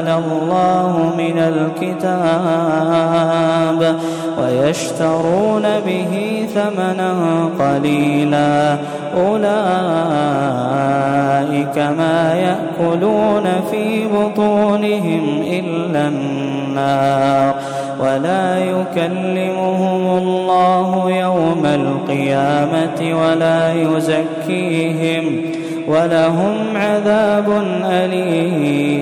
الله من الكتاب ويشترون به ثمنا قليلا. أولئك ما يأكلون في بطونهم إلا النار ولا يكلمهم الله يوم القيامة ولا يزكيهم ولهم عذاب أليم.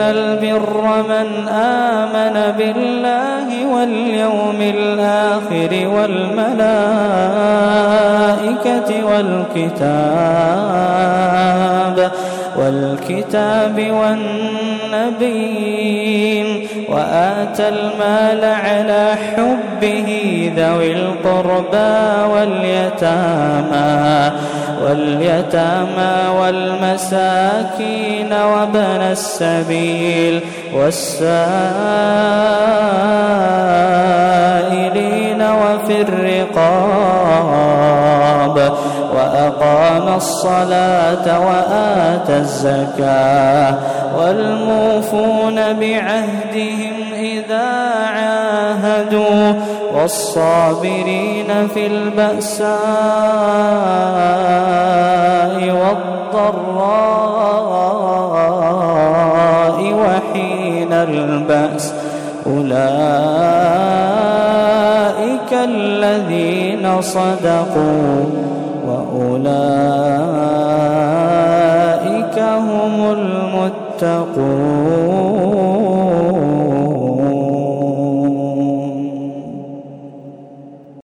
البر من آمن بالله واليوم الآخر والملائكة والكتاب والكتاب والنبيين وآتى المال على حبه ذوي القربى واليتامى واليتامى والمساكين وابن السبيل والسائلين وفي الرقاب وأقام الصلاة وآتى الزكاة والموفون بعهدهم إذا عاهدوا والصابرين في البأساء والضراء وحين البأس أولئك الذين صدقوا وأولئك هم المتقون.